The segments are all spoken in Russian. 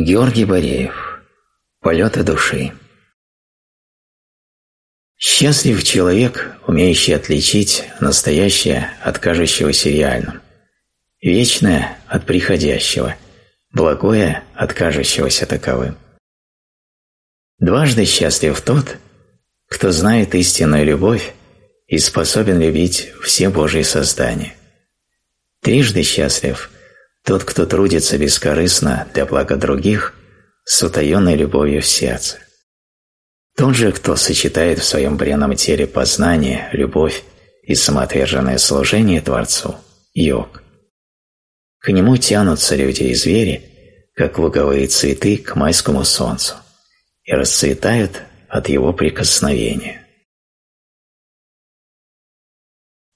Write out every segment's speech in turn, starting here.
Георгий Бореев. Полеты души. Счастлив человек, умеющий отличить настоящее от кажущегося реальным, вечное от приходящего, благое от кажущегося таковым. Дважды счастлив тот, кто знает истинную любовь и способен любить все Божьи создания. Трижды счастлив – тот, кто трудится бескорыстно для блага других, с утаенной любовью в сердце. Тот же, кто сочетает в своем бренном теле познание, любовь и самоотверженное служение Творцу – йог. К нему тянутся люди и звери, как луговые цветы к майскому солнцу, и расцветают от его прикосновения.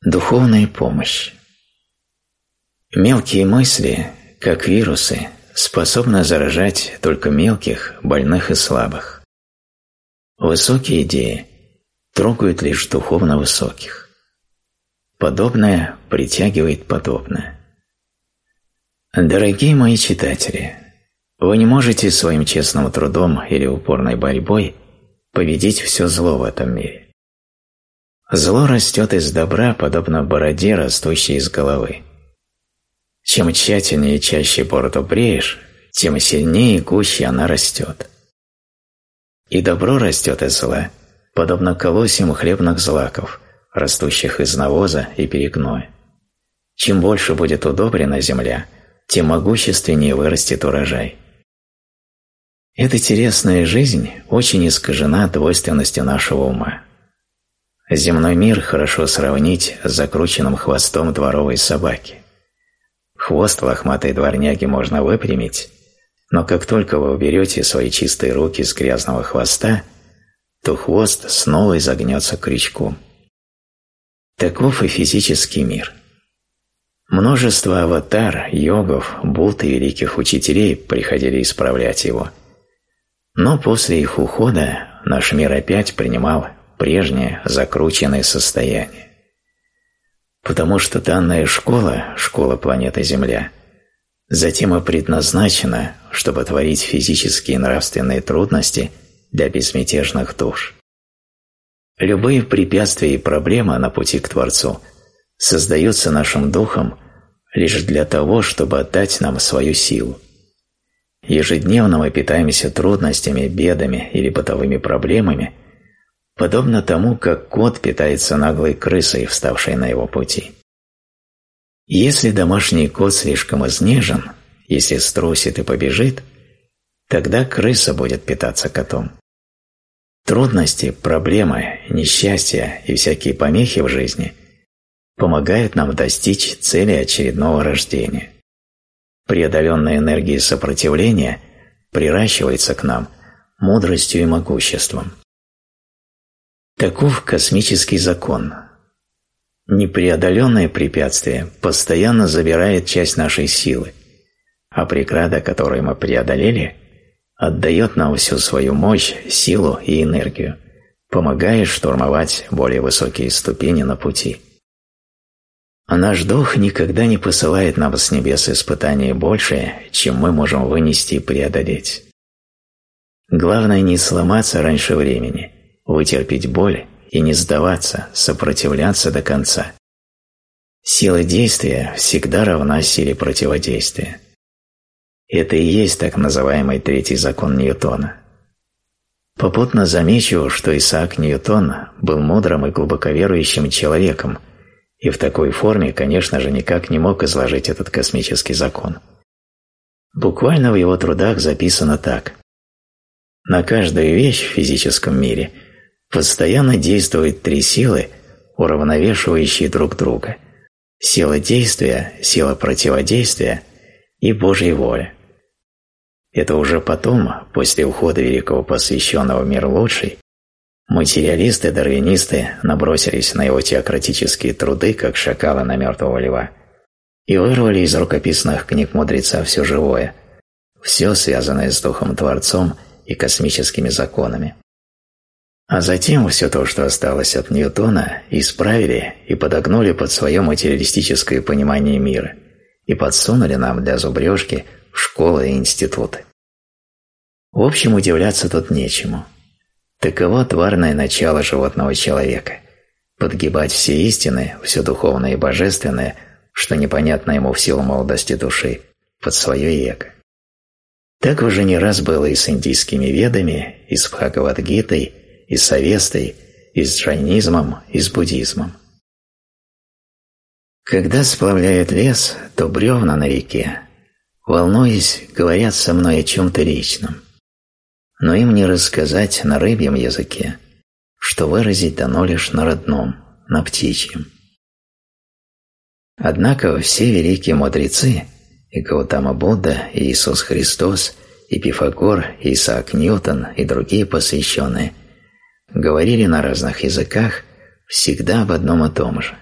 Духовная помощь Мелкие мысли, как вирусы, способны заражать только мелких, больных и слабых. Высокие идеи трогают лишь духовно высоких. Подобное притягивает подобное. Дорогие мои читатели, вы не можете своим честным трудом или упорной борьбой победить все зло в этом мире. Зло растет из добра, подобно бороде, растущей из головы. Чем тщательнее и чаще бороду бреешь, тем сильнее и гуще она растет. И добро растет из зла, подобно колосьям хлебных злаков, растущих из навоза и перегноя. Чем больше будет удобрена земля, тем могущественнее вырастет урожай. Эта интересная жизнь очень искажена двойственностью нашего ума. Земной мир хорошо сравнить с закрученным хвостом дворовой собаки – хвост лохматой дворняги можно выпрямить, но как только вы уберете свои чистые руки с грязного хвоста, то хвост снова изогнется крючком. Таков и физический мир. Множество аватар, йогов, будд и великих учителей приходили исправлять его. Но после их ухода наш мир опять принимал прежнее закрученное состояние потому что данная школа, школа планеты Земля, затем и предназначена, чтобы творить физические и нравственные трудности для безмятежных душ. Любые препятствия и проблемы на пути к Творцу создаются нашим духом лишь для того, чтобы отдать нам свою силу. Ежедневно мы питаемся трудностями, бедами или бытовыми проблемами – Подобно тому, как кот питается наглой крысой, вставшей на его пути. Если домашний кот слишком изнежен, если струсит и побежит, тогда крыса будет питаться котом. Трудности, проблемы, несчастья и всякие помехи в жизни помогают нам достичь цели очередного рождения. Преодоленная энергия сопротивления приращивается к нам мудростью и могуществом. Таков космический закон. Непреодоленное препятствие постоянно забирает часть нашей силы, а преграда, которую мы преодолели, отдает нам всю свою мощь, силу и энергию, помогая штурмовать более высокие ступени на пути. А наш дух никогда не посылает нам с небес испытания больше, чем мы можем вынести и преодолеть. Главное не сломаться раньше времени – вытерпеть боль и не сдаваться, сопротивляться до конца. Сила действия всегда равна силе противодействия. Это и есть так называемый третий закон Ньютона. Попутно замечу, что Исаак Ньютон был мудрым и глубоковерующим человеком, и в такой форме, конечно же, никак не мог изложить этот космический закон. Буквально в его трудах записано так. На каждую вещь в физическом мире – постоянно действуют три силы, уравновешивающие друг друга. Сила действия, сила противодействия и Божья воля. Это уже потом, после ухода великого посвященного мир лучший, материалисты-дарвинисты набросились на его теократические труды, как шакалы на мертвого льва, и вырвали из рукописных книг мудреца все живое, все связанное с Духом Творцом и космическими законами. А затем все то, что осталось от Ньютона, исправили и подогнули под свое материалистическое понимание мира и подсунули нам для зубрежки школы и институты. В общем, удивляться тут нечему. Таково тварное начало животного человека – подгибать все истины, все духовное и божественное, что непонятно ему в силу молодости души, под свое эго. Так уже не раз было и с индийскими ведами, и с Бхагавадгитой – и с из советской, из джайнизмом, с буддизмом. Когда сплавляет лес, то бревна на реке, волнуясь, говорят со мной о чем-то личном. Но им не рассказать на рыбьем языке, что выразить дано лишь на родном, на птичьем. Однако все великие мудрецы, и Гаутама Будда, и Иисус Христос, и Пифагор, и Исаак Ньютон, и другие посвященные – говорили на разных языках, всегда в одном и том же.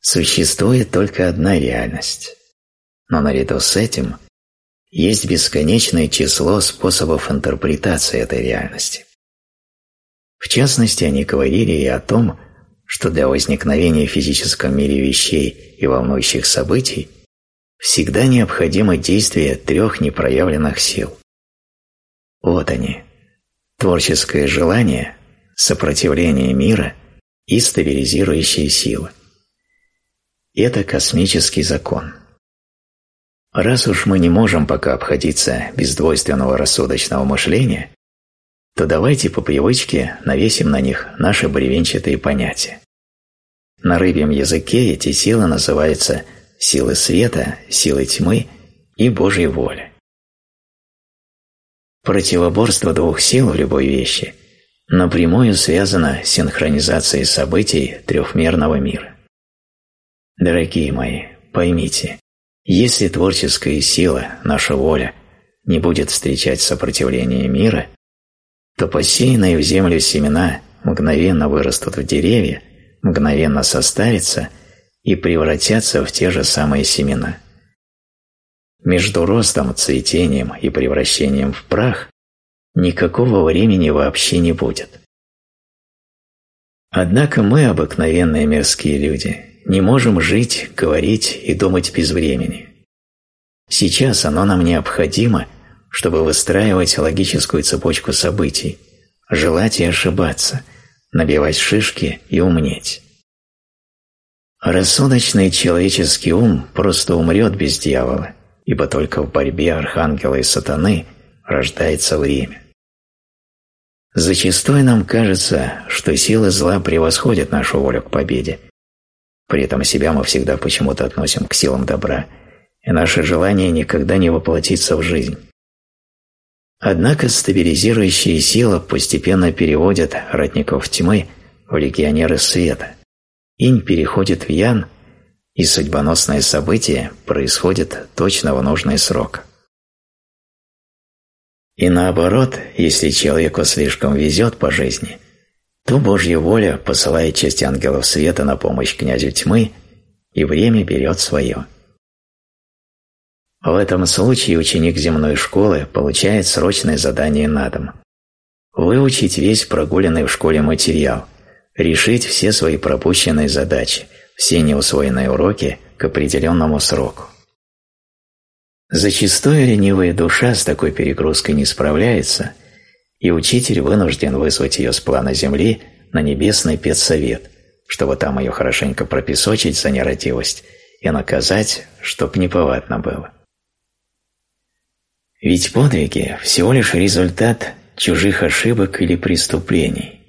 Существует только одна реальность. Но наряду с этим есть бесконечное число способов интерпретации этой реальности. В частности, они говорили и о том, что для возникновения в физическом мире вещей и волнующих событий всегда необходимо действие трех непроявленных сил. Вот они – Творческое желание, сопротивление мира и стабилизирующие силы. Это космический закон. Раз уж мы не можем пока обходиться без двойственного рассудочного мышления, то давайте по привычке навесим на них наши бревенчатые понятия. На рыбьем языке эти силы называются силы света, силы тьмы и Божьей воли. Противоборство двух сил в любой вещи напрямую связано с синхронизацией событий трехмерного мира. Дорогие мои, поймите, если творческая сила, наша воля, не будет встречать сопротивление мира, то посеянные в землю семена мгновенно вырастут в деревья, мгновенно составятся и превратятся в те же самые семена – между ростом, цветением и превращением в прах никакого времени вообще не будет. Однако мы, обыкновенные мирские люди, не можем жить, говорить и думать без времени. Сейчас оно нам необходимо, чтобы выстраивать логическую цепочку событий, желать и ошибаться, набивать шишки и умнеть. Рассудочный человеческий ум просто умрет без дьявола – ибо только в борьбе архангела и сатаны рождается время. Зачастую нам кажется, что силы зла превосходят нашу волю к победе. При этом себя мы всегда почему-то относим к силам добра, и наше желание никогда не воплотится в жизнь. Однако стабилизирующие силы постепенно переводят родников тьмы в легионеры света. Инь переходит в ян – и судьбоносные события происходят точно в нужный срок. И наоборот, если человеку слишком везет по жизни, то Божья воля посылает часть ангелов света на помощь князю тьмы, и время берет свое. В этом случае ученик земной школы получает срочное задание на дом. Выучить весь прогуленный в школе материал, решить все свои пропущенные задачи, все неусвоенные уроки к определенному сроку. Зачастую ленивая душа с такой перегрузкой не справляется, и учитель вынужден вызвать ее с плана Земли на небесный педсовет, чтобы там ее хорошенько пропесочить за нерадивость и наказать, чтоб неповадно было. Ведь подвиги – всего лишь результат чужих ошибок или преступлений.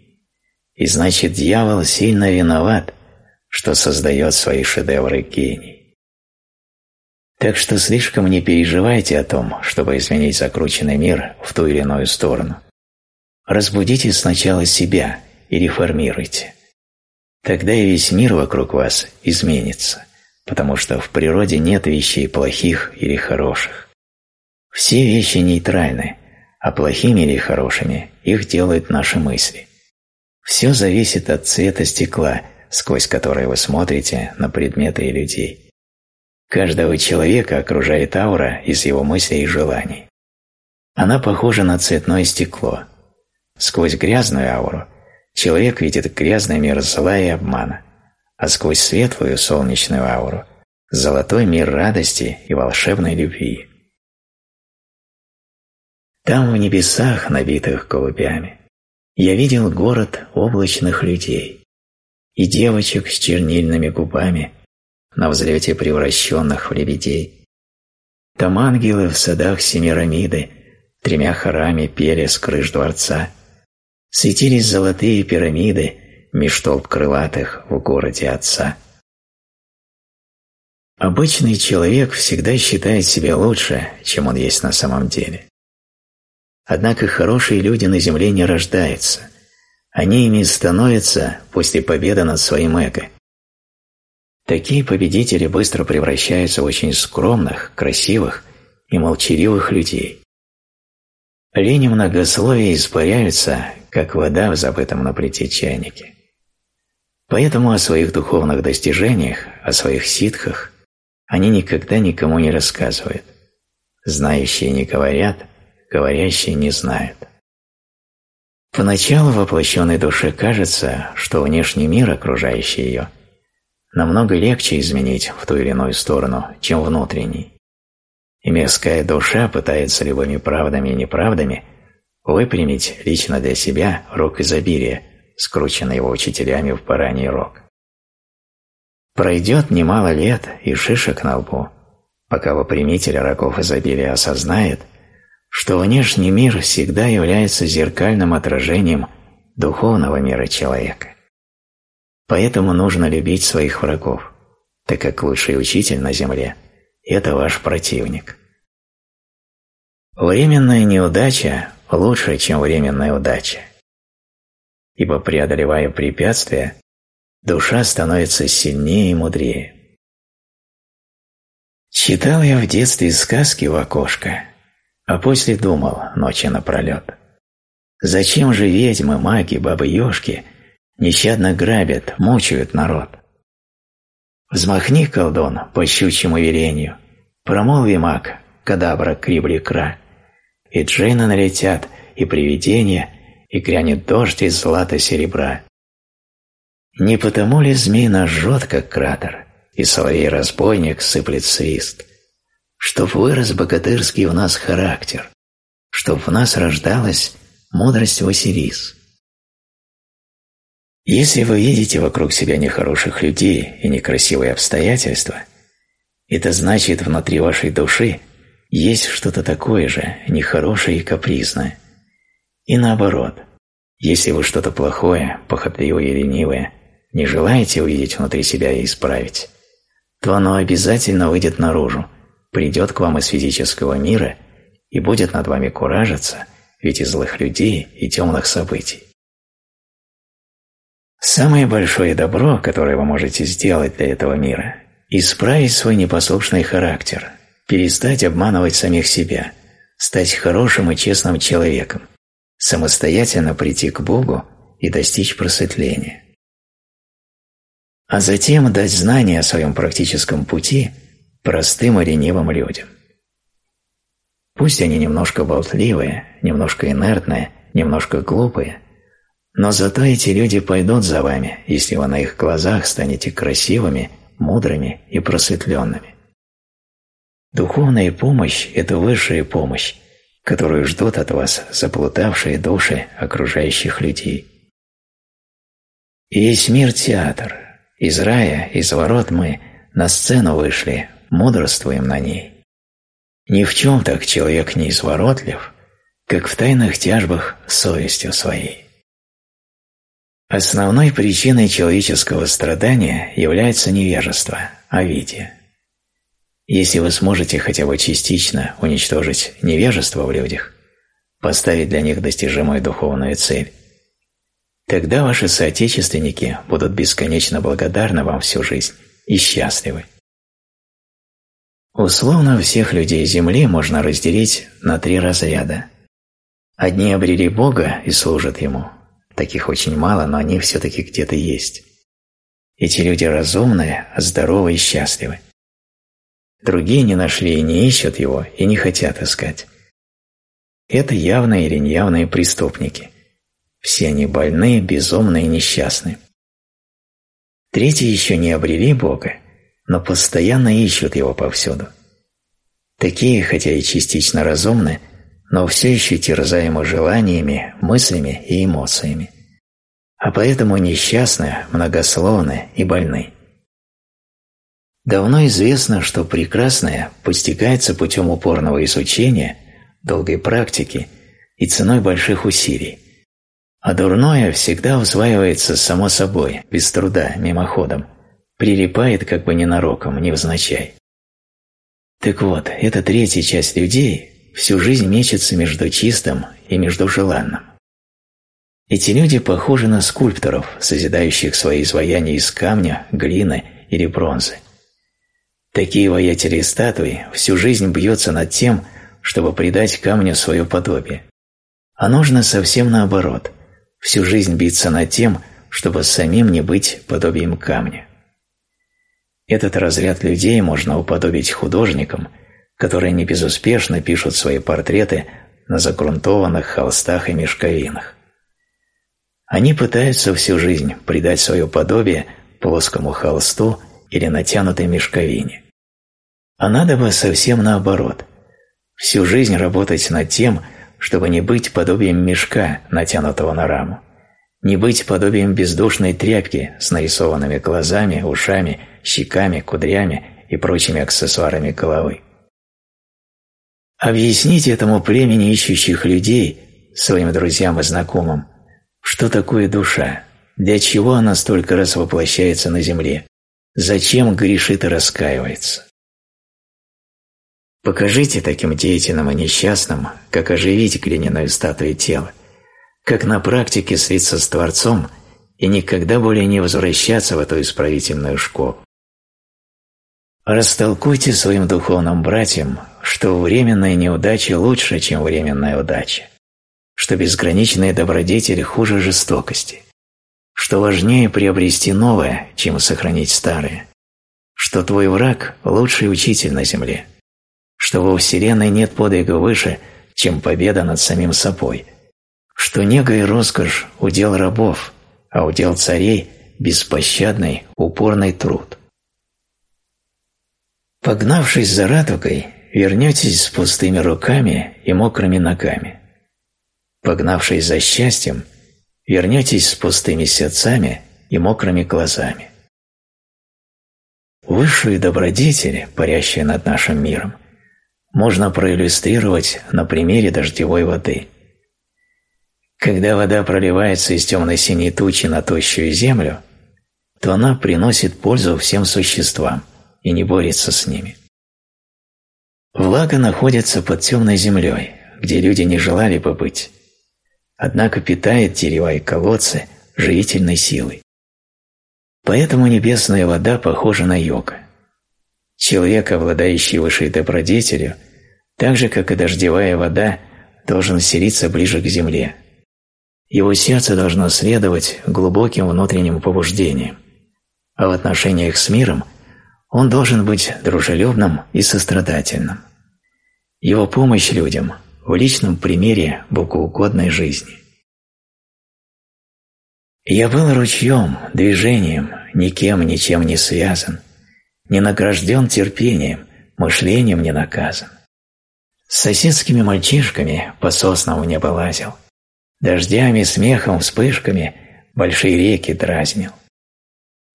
И значит, дьявол сильно виноват – что создает свои шедевры гений. Так что слишком не переживайте о том, чтобы изменить закрученный мир в ту или иную сторону. Разбудите сначала себя и реформируйте. Тогда и весь мир вокруг вас изменится, потому что в природе нет вещей плохих или хороших. Все вещи нейтральны, а плохими или хорошими их делают наши мысли. Все зависит от цвета стекла – сквозь которые вы смотрите на предметы и людей. Каждого человека окружает аура из его мыслей и желаний. Она похожа на цветное стекло. Сквозь грязную ауру человек видит грязный мир зла и обмана, а сквозь светлую солнечную ауру – золотой мир радости и волшебной любви. Там в небесах, набитых голубями, я видел город облачных людей – и девочек с чернильными губами, на взлете превращенных в лебедей. Там ангелы в садах Семирамиды тремя хорами пели с крыш дворца. Светились золотые пирамиды меж толп крылатых в городе отца. Обычный человек всегда считает себя лучше, чем он есть на самом деле. Однако хорошие люди на земле не рождаются они ими становятся после победы над своим эго. Такие победители быстро превращаются в очень скромных, красивых и молчаливых людей. Лень и многословие испаряются, как вода в забытом на плите чайнике. Поэтому о своих духовных достижениях, о своих ситхах они никогда никому не рассказывают. Знающие не говорят, говорящие не знают. Поначалу воплощенной душе кажется, что внешний мир, окружающий ее, намного легче изменить в ту или иную сторону, чем внутренний. И мирская душа пытается любыми правдами и неправдами выпрямить лично для себя рог изобилия, скрученный его учителями в бараний рог. Пройдет немало лет и шишек на лбу, пока выпрямитель рогов изобилия осознает – что внешний мир всегда является зеркальным отражением духовного мира человека. Поэтому нужно любить своих врагов, так как лучший учитель на земле – это ваш противник. Временная неудача лучше, чем временная удача. Ибо преодолевая препятствия, душа становится сильнее и мудрее. Читал я в детстве сказки в окошко – а после думал ночи напролет. Зачем же ведьмы, маги, бабы-ёшки нещадно грабят, мучают народ? Взмахни, колдун, по щучьему велению, промолви маг, кадабра крибли-кра, и джины налетят, и привидения, и грянет дождь из злата-серебра. Не потому ли змей нас жжет, как кратер, и соловей-разбойник сыплет свист – что вырос богатырский в нас характер, чтоб в нас рождалась мудрость Василис. Если вы видите вокруг себя нехороших людей и некрасивые обстоятельства, это значит внутри вашей души есть что-то такое же, нехорошее и капризное. И наоборот, если вы что-то плохое, похотливое и ленивое, не желаете увидеть внутри себя и исправить, то оно обязательно выйдет наружу, придет к вам из физического мира и будет над вами куражиться, ведь и злых людей, и темных событий. Самое большое добро, которое вы можете сделать для этого мира – исправить свой непослушный характер, перестать обманывать самих себя, стать хорошим и честным человеком, самостоятельно прийти к Богу и достичь просветления. А затем дать знания о своем практическом пути – простым и ленивым людям. Пусть они немножко болтливые, немножко инертные, немножко глупые, но зато эти люди пойдут за вами, если вы на их глазах станете красивыми, мудрыми и просветленными. Духовная помощь – это высшая помощь, которую ждут от вас заплутавшие души окружающих людей. И весь мир – театр. Из рая, из ворот мы на сцену вышли, мудрствуем на ней. Ни в чем так человек не изворотлив, как в тайных тяжбах с совестью своей. Основной причиной человеческого страдания является невежество, а авидия. Если вы сможете хотя бы частично уничтожить невежество в людях, поставить для них достижимую духовную цель, тогда ваши соотечественники будут бесконечно благодарны вам всю жизнь и счастливы. Условно всех людей Земли можно разделить на три разряда. Одни обрели Бога и служат Ему. Таких очень мало, но они все-таки где-то есть. Эти люди разумные, здоровы и счастливы. Другие не нашли и не ищут Его, и не хотят искать. Это явные или неявные преступники. Все они больные, безумные, и несчастны. Третьи еще не обрели Бога, но постоянно ищут его повсюду. Такие, хотя и частично разумны, но все еще терзаемы желаниями, мыслями и эмоциями. А поэтому несчастны, многословны и больны. Давно известно, что прекрасное постигается путем упорного изучения, долгой практики и ценой больших усилий. А дурное всегда усваивается само собой, без труда, мимоходом, прилипает как бы ненароком, невзначай. Так вот, эта третья часть людей всю жизнь мечется между чистым и между желанным. Эти люди похожи на скульпторов, созидающих свои изваяния из камня, глины или бронзы. Такие воятели и статуи всю жизнь бьются над тем, чтобы придать камню свое подобие. А нужно совсем наоборот – всю жизнь биться над тем, чтобы самим не быть подобием камня. Этот разряд людей можно уподобить художникам, которые не безуспешно пишут свои портреты на загрунтованных холстах и мешковинах. Они пытаются всю жизнь придать свое подобие плоскому холсту или натянутой мешковине. А надо бы совсем наоборот. Всю жизнь работать над тем, чтобы не быть подобием мешка, натянутого на раму не быть подобием бездушной тряпки с нарисованными глазами, ушами, щеками, кудрями и прочими аксессуарами головы. Объясните этому племени ищущих людей, своим друзьям и знакомым, что такое душа, для чего она столько раз воплощается на земле, зачем грешит и раскаивается. Покажите таким деятельным и несчастным, как оживить глиняную статую тела – как на практике слиться с Творцом и никогда более не возвращаться в эту исправительную школу. Растолкуйте своим духовным братьям, что временная неудача лучше, чем временная удача, что безграничная добродетель хуже жестокости, что важнее приобрести новое, чем сохранить старое, что твой враг – лучший учитель на земле, что во Вселенной нет подвига выше, чем победа над самим собой – что нега и роскошь – удел рабов, а удел царей – беспощадный, упорный труд. Погнавшись за радугой, вернетесь с пустыми руками и мокрыми ногами. Погнавшись за счастьем, вернетесь с пустыми сердцами и мокрыми глазами. Высшие добродетели, парящие над нашим миром, можно проиллюстрировать на примере дождевой воды – когда вода проливается из темно-синей тучи на тощую землю, то она приносит пользу всем существам и не борется с ними. Влага находится под темной землей, где люди не желали бы быть, однако питает дерева и колодцы живительной силой. Поэтому небесная вода похожа на йога. Человек, обладающий высшей добродетелью, так же, как и дождевая вода, должен селиться ближе к земле, его сердце должно следовать глубоким внутренним побуждениям, а в отношениях с миром он должен быть дружелюбным и сострадательным. Его помощь людям в личном примере богоугодной жизни. Я был ручьем, движением, никем, ничем не связан, не награжден терпением, мышлением не наказан. С соседскими мальчишками по соснам не лазил, дождями, смехом, вспышками большие реки дразнил.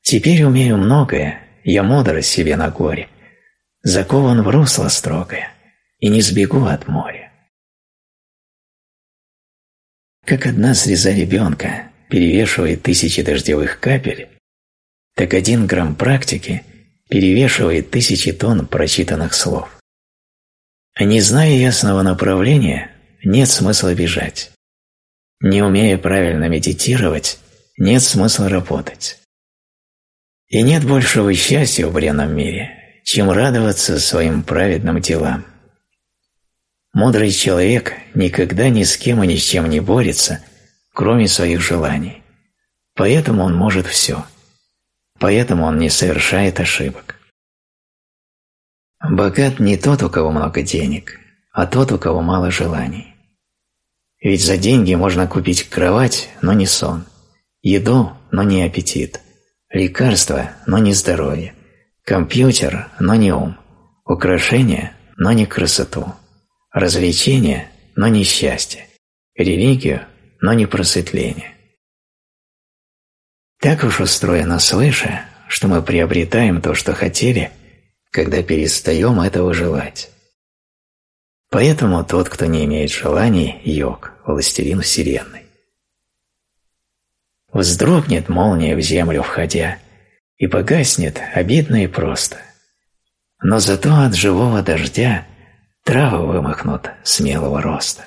Теперь умею многое, я мудрость себе на горе, закован в русло строгое и не сбегу от моря. Как одна слеза ребенка перевешивает тысячи дождевых капель, так один грамм практики перевешивает тысячи тонн прочитанных слов. А не зная ясного направления, нет смысла бежать не умея правильно медитировать, нет смысла работать. И нет большего счастья в бренном мире, чем радоваться своим праведным делам. Мудрый человек никогда ни с кем и ни с чем не борется, кроме своих желаний. Поэтому он может все. Поэтому он не совершает ошибок. Богат не тот, у кого много денег, а тот, у кого мало желаний. Ведь за деньги можно купить кровать, но не сон, еду, но не аппетит, лекарство, но не здоровье, компьютер, но не ум, украшение, но не красоту, развлечение, но не счастье, религию, но не просветление. Так уж устроено слыша, что мы приобретаем то, что хотели, когда перестаем этого желать. Поэтому тот, кто не имеет желаний, йог, властелин Вселенной. Вздрогнет молния в землю входя, и погаснет обидно и просто. Но зато от живого дождя травы вымахнут смелого роста.